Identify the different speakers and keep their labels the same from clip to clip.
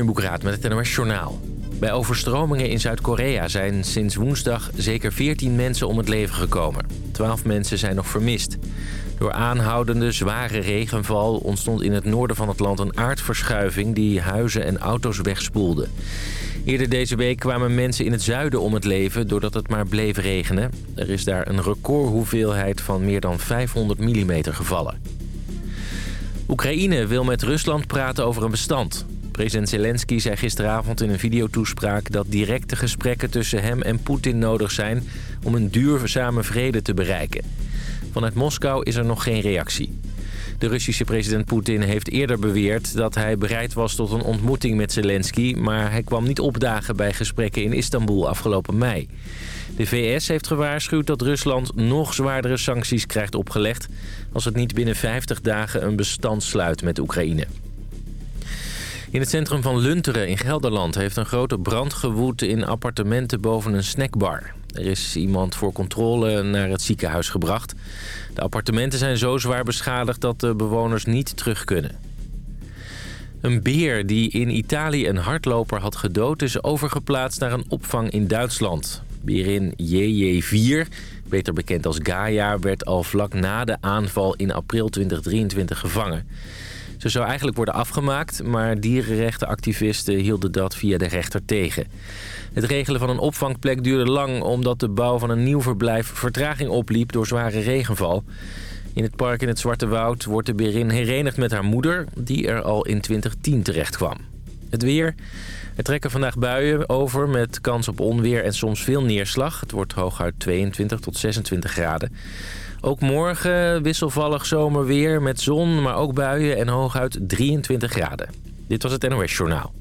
Speaker 1: Boekraad met het NOS Journaal. Bij overstromingen in Zuid-Korea zijn sinds woensdag zeker 14 mensen om het leven gekomen. 12 mensen zijn nog vermist. Door aanhoudende zware regenval ontstond in het noorden van het land een aardverschuiving... die huizen en auto's wegspoelde. Eerder deze week kwamen mensen in het zuiden om het leven doordat het maar bleef regenen. Er is daar een recordhoeveelheid van meer dan 500 mm gevallen. Oekraïne wil met Rusland praten over een bestand. President Zelensky zei gisteravond in een videotoespraak dat directe gesprekken tussen hem en Poetin nodig zijn om een duurzame vrede te bereiken. Vanuit Moskou is er nog geen reactie. De Russische president Poetin heeft eerder beweerd dat hij bereid was tot een ontmoeting met Zelensky... maar hij kwam niet opdagen bij gesprekken in Istanbul afgelopen mei. De VS heeft gewaarschuwd dat Rusland nog zwaardere sancties krijgt opgelegd... als het niet binnen 50 dagen een bestand sluit met Oekraïne. In het centrum van Lunteren in Gelderland heeft een grote brand gewoed in appartementen boven een snackbar. Er is iemand voor controle naar het ziekenhuis gebracht. De appartementen zijn zo zwaar beschadigd dat de bewoners niet terug kunnen. Een beer die in Italië een hardloper had gedood... is overgeplaatst naar een opvang in Duitsland. Beerin JJ4, beter bekend als Gaia... werd al vlak na de aanval in april 2023 gevangen. Ze zou eigenlijk worden afgemaakt, maar dierenrechtenactivisten hielden dat via de rechter tegen. Het regelen van een opvangplek duurde lang omdat de bouw van een nieuw verblijf vertraging opliep door zware regenval. In het park in het Zwarte Woud wordt de berin herenigd met haar moeder, die er al in 2010 terecht kwam. Het weer. Er trekken vandaag buien over met kans op onweer en soms veel neerslag. Het wordt hooguit 22 tot 26 graden. Ook morgen wisselvallig zomerweer met zon, maar ook buien en hooguit 23 graden. Dit was het NOS Journaal.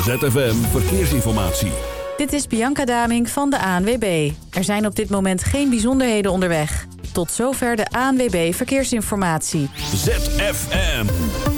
Speaker 2: ZFM Verkeersinformatie.
Speaker 3: Dit is Bianca Daming van de ANWB. Er zijn op dit moment geen bijzonderheden onderweg. Tot zover de ANWB Verkeersinformatie.
Speaker 2: ZFM.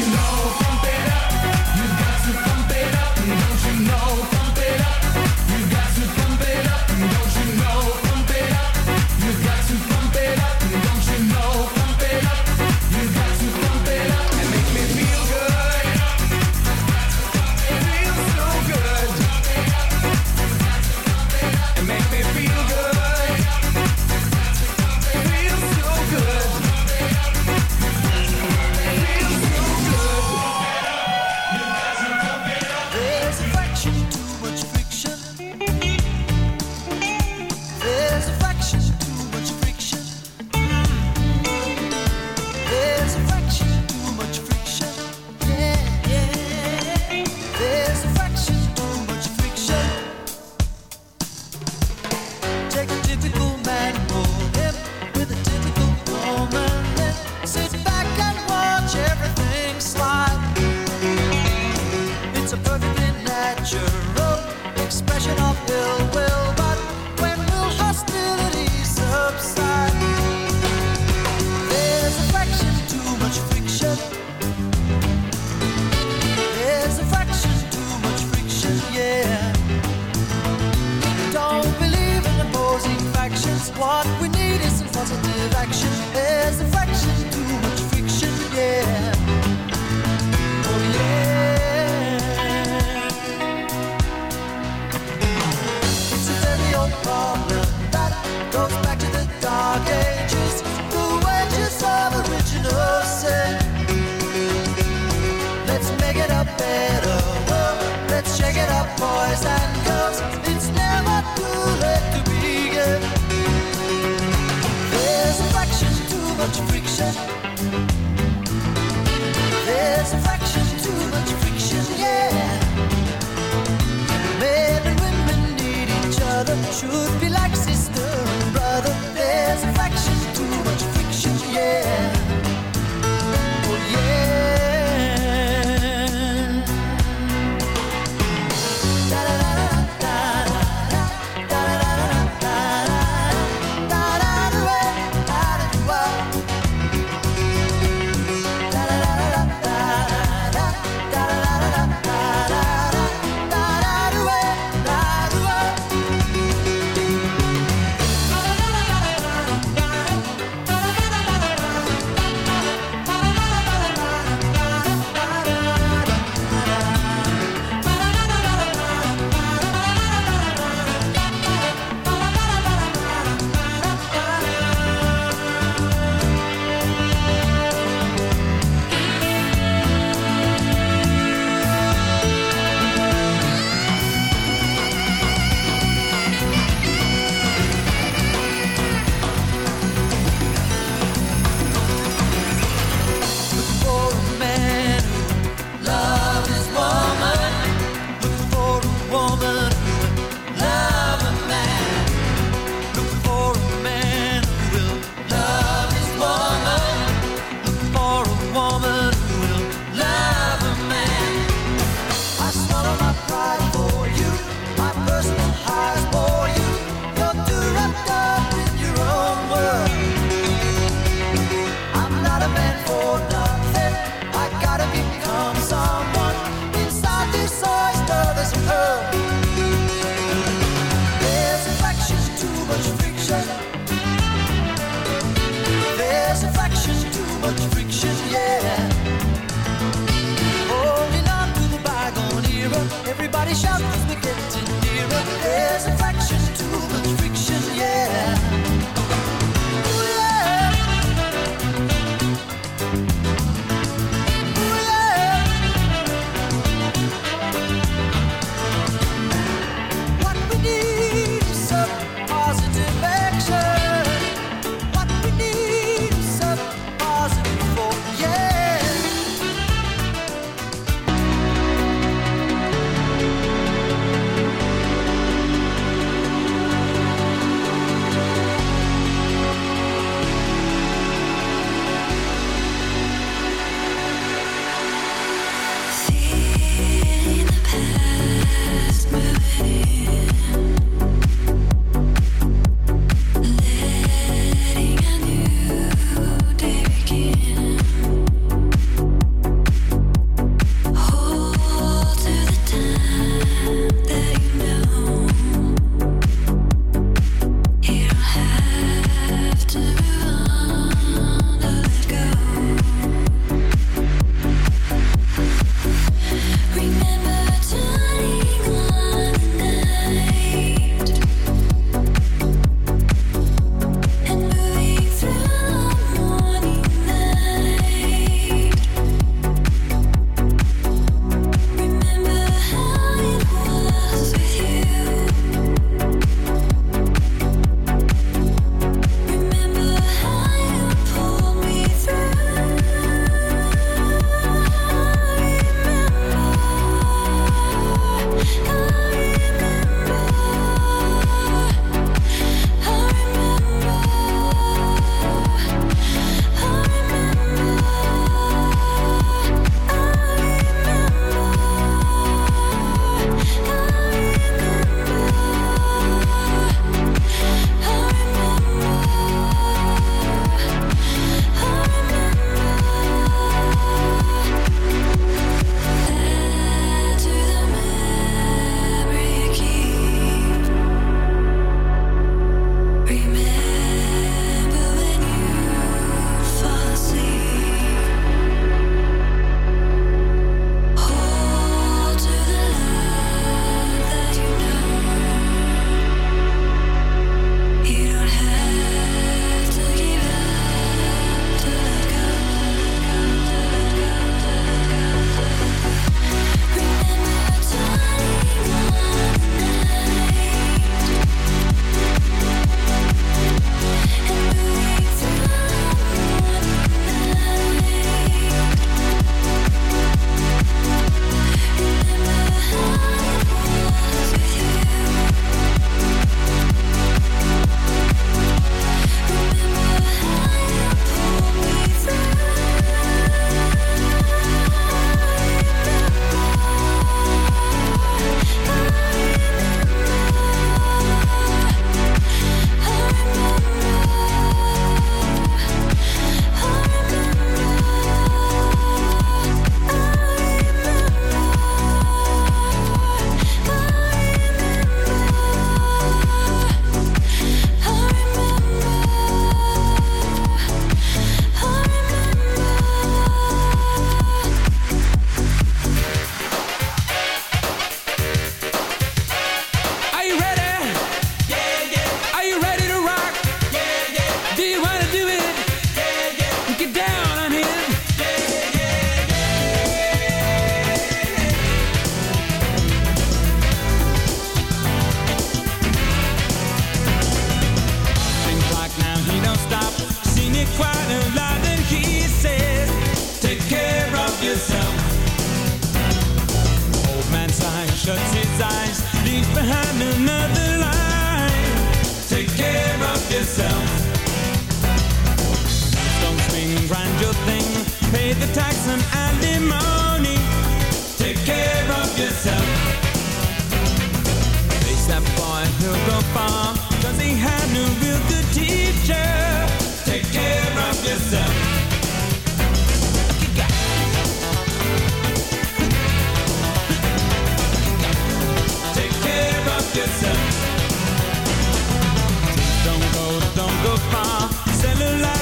Speaker 4: What we need is some positive action. There's a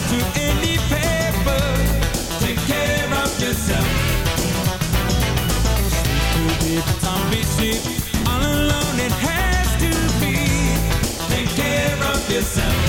Speaker 5: to any paper. Take care of yourself. All alone it has to be. Take care of yourself.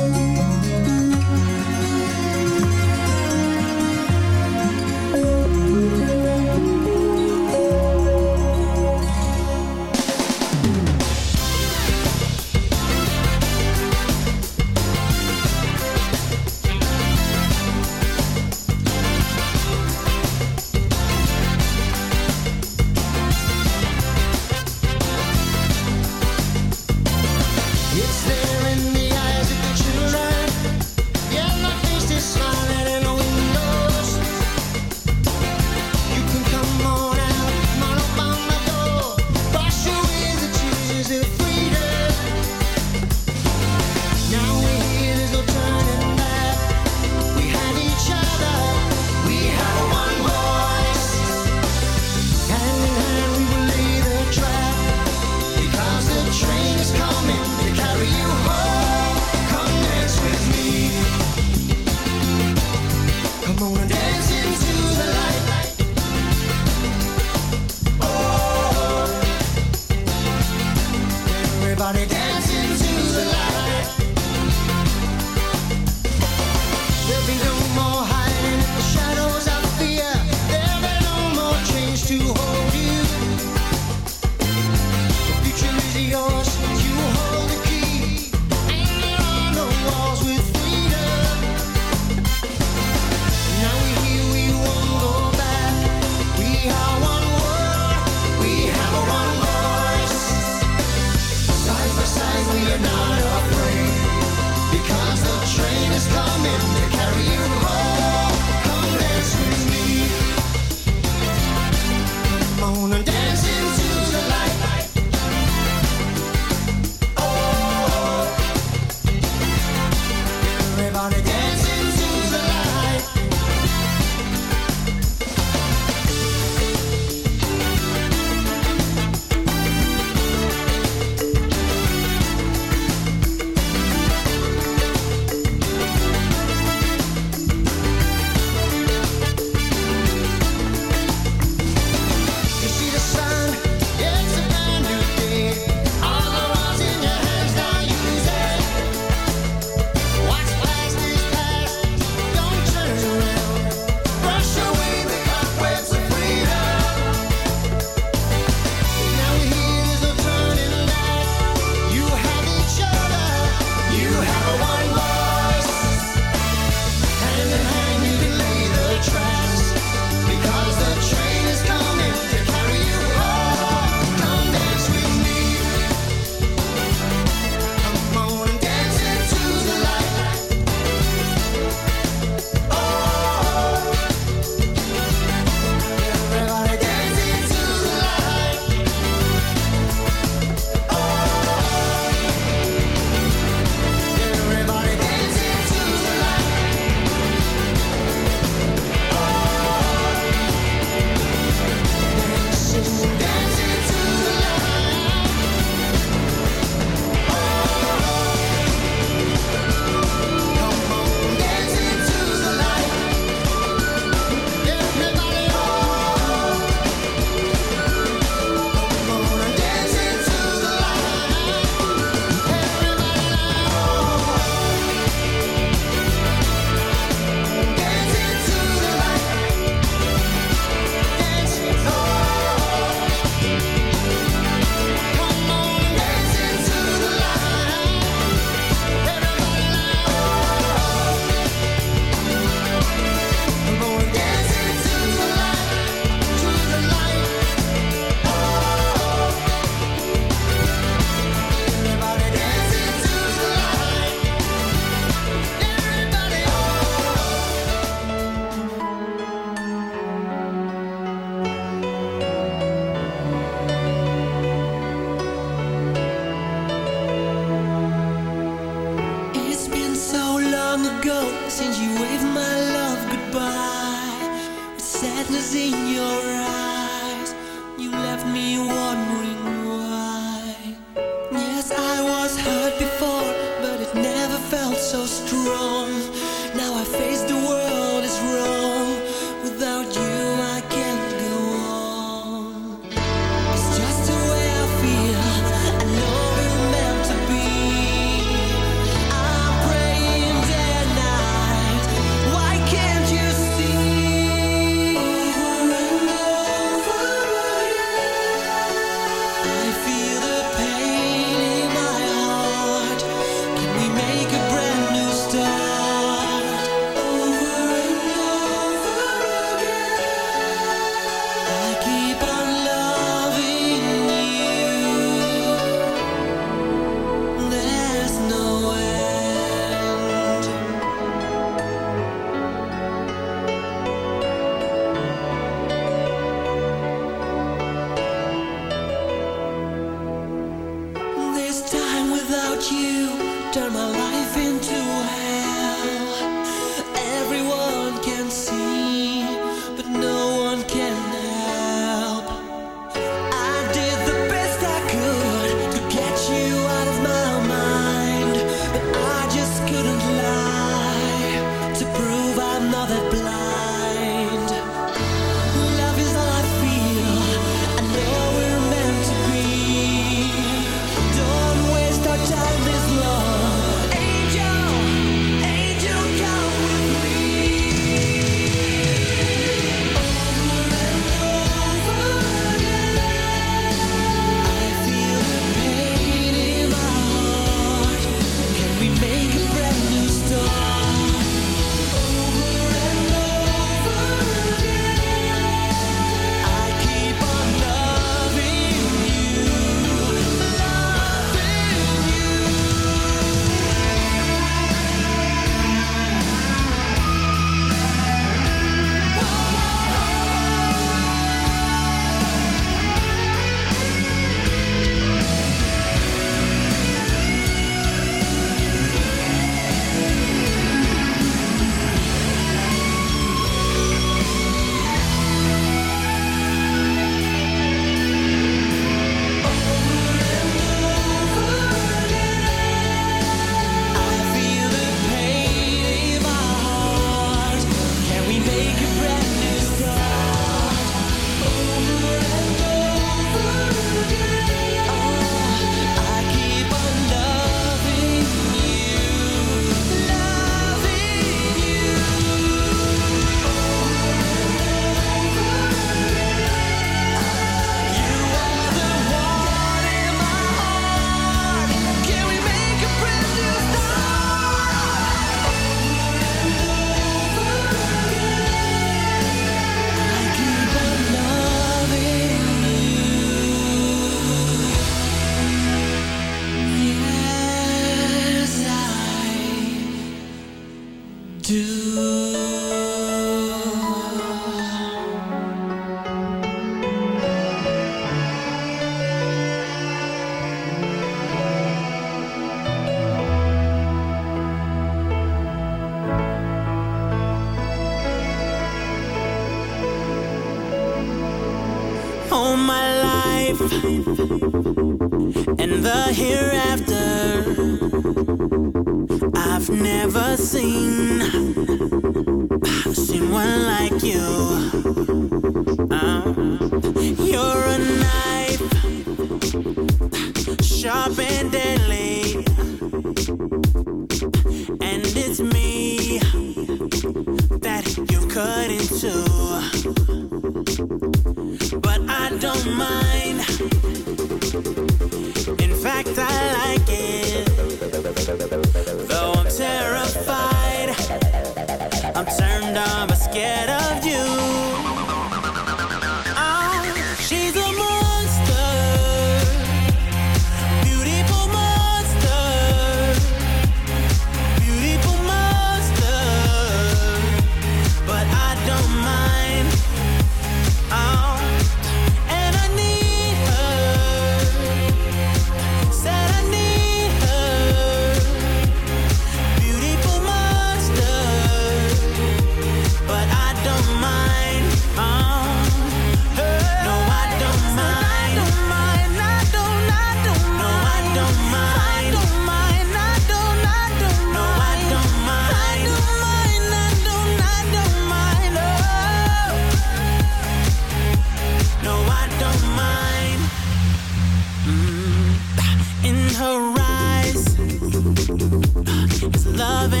Speaker 6: loving.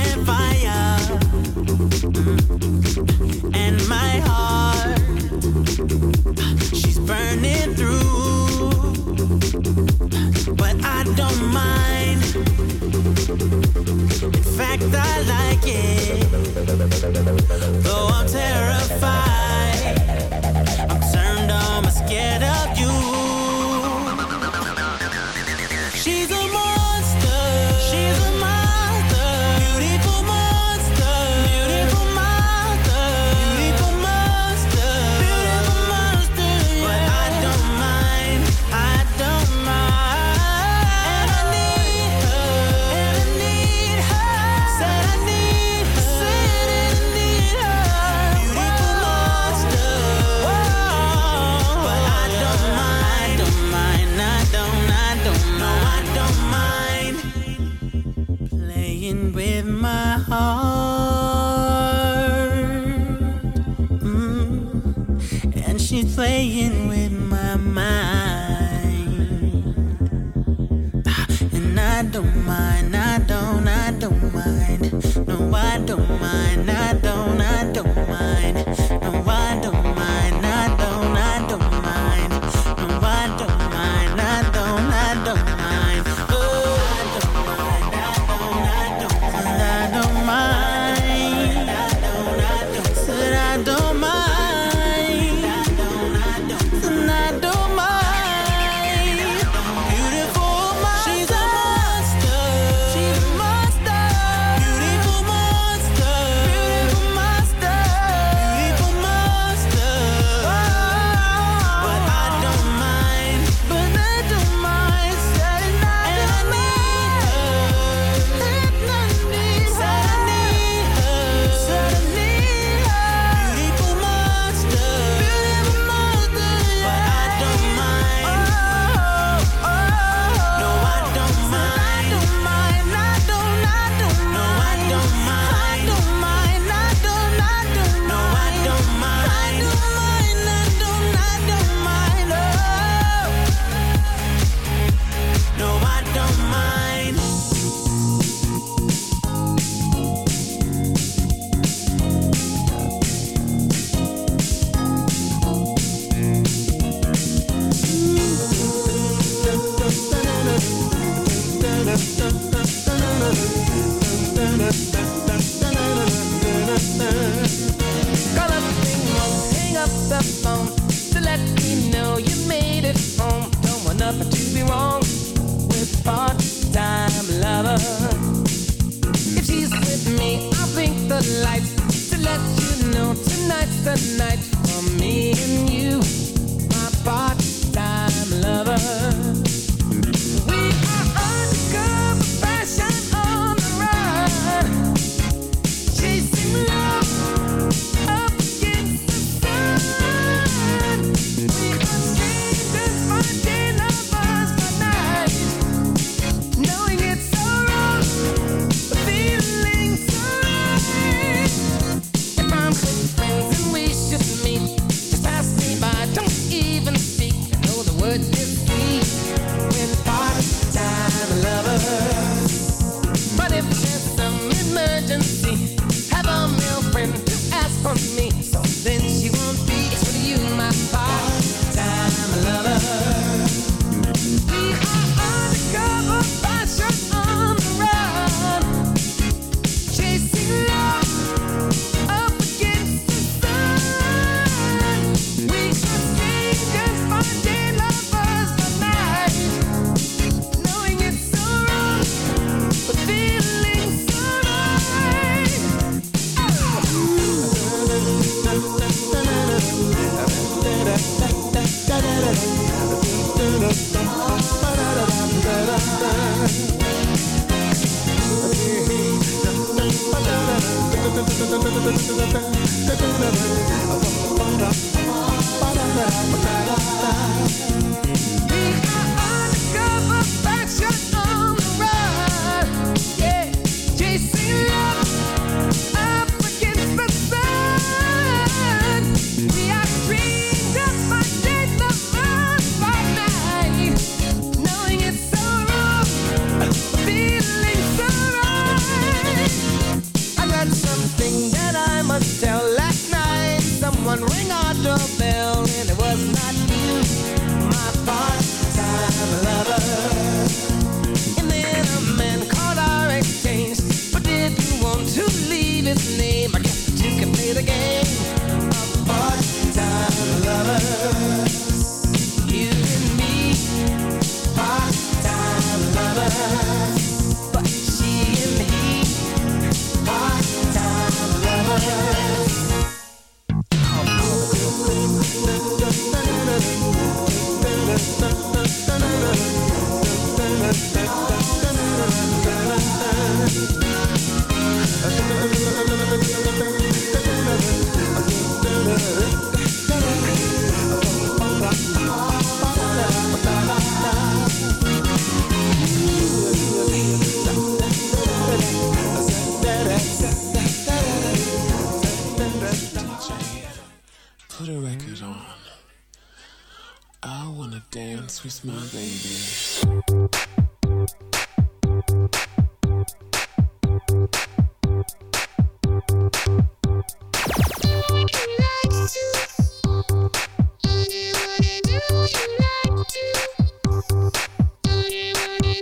Speaker 4: Call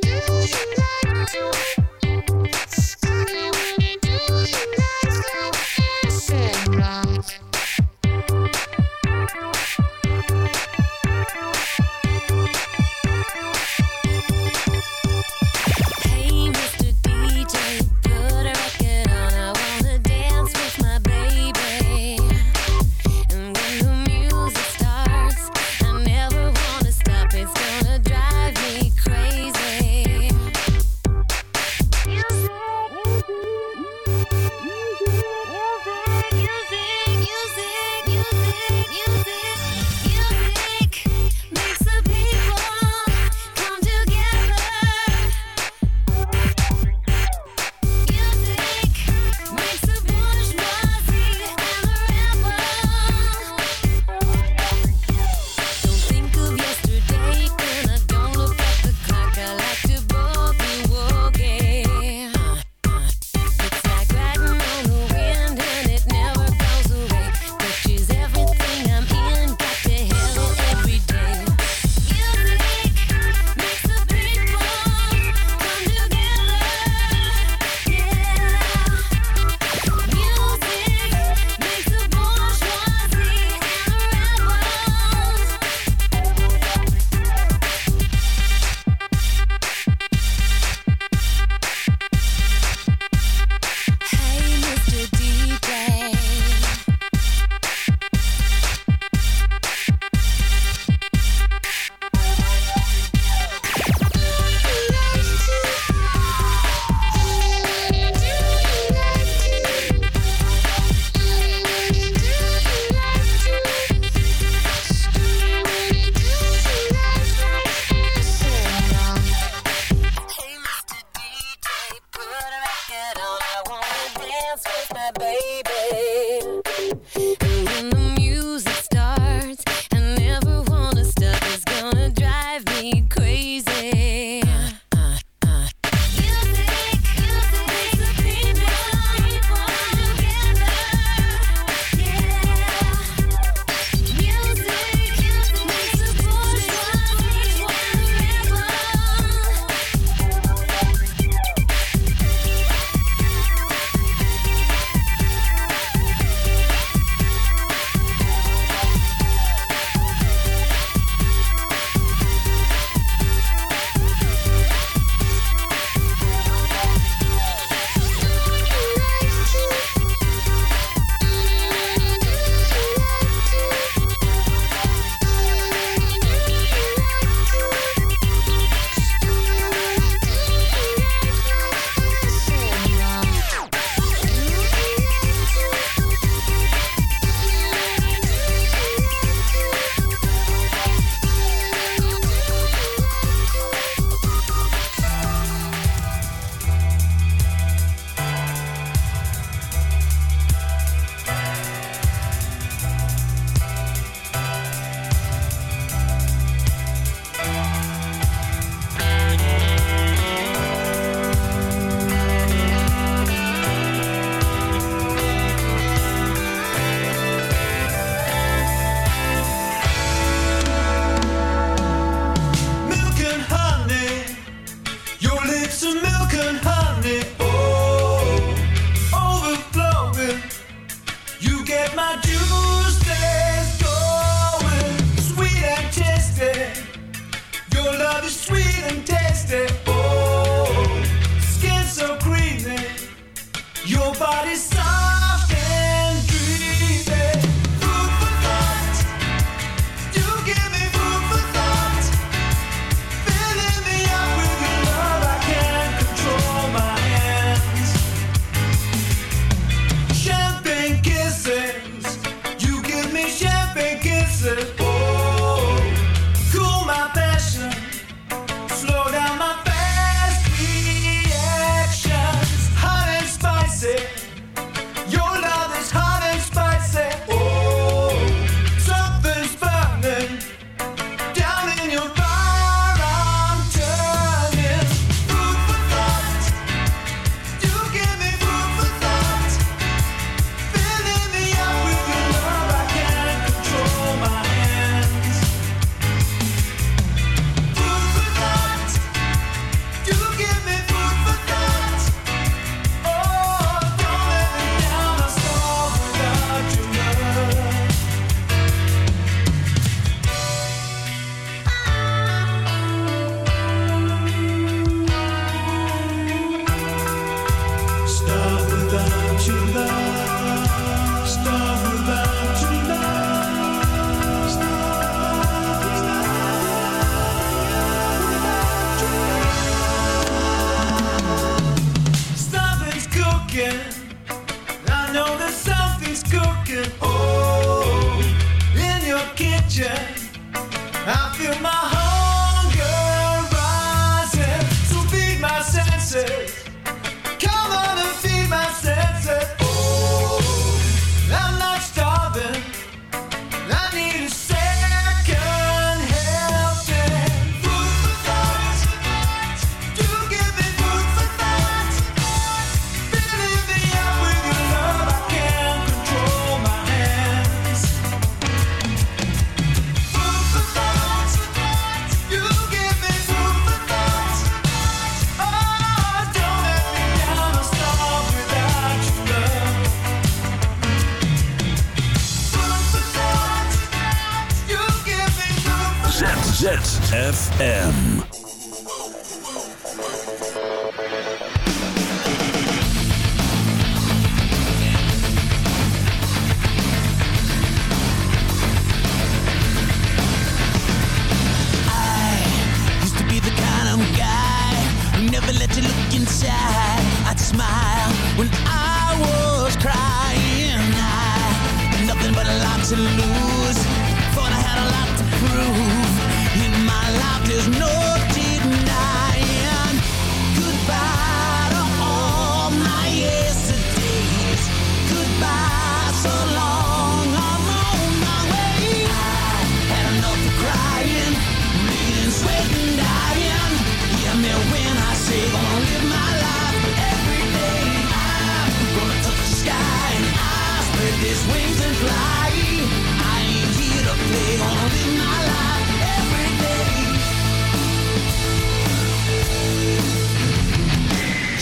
Speaker 7: Hey,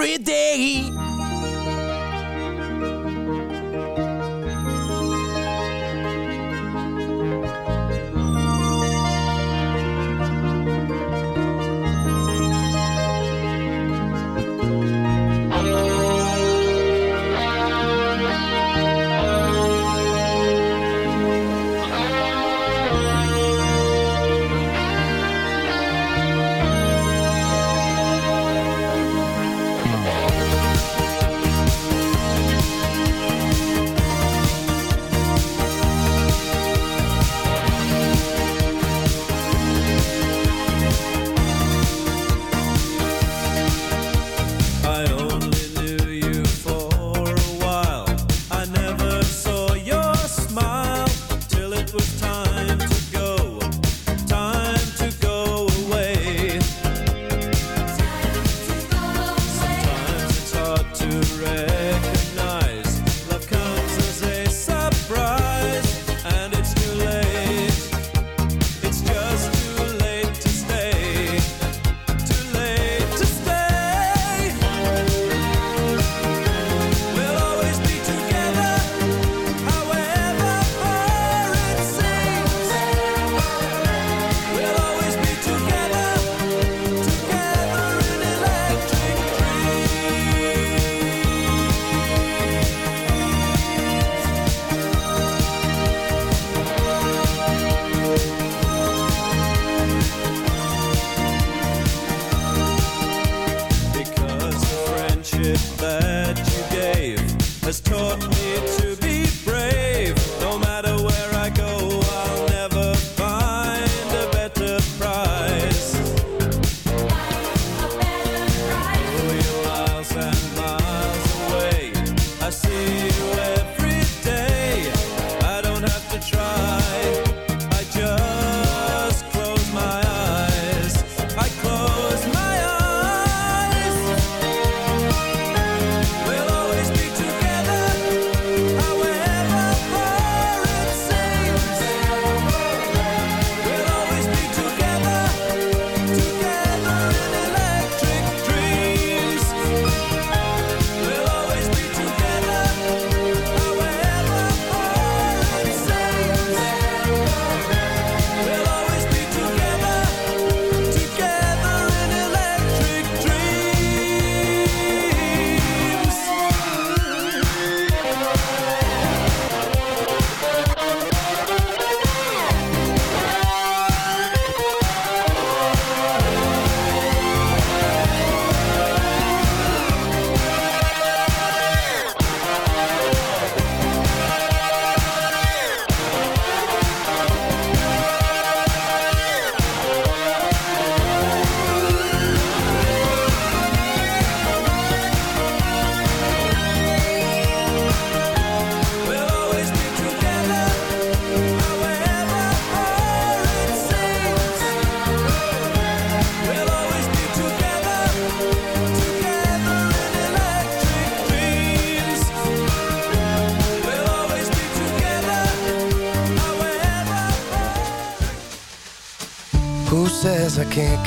Speaker 8: every day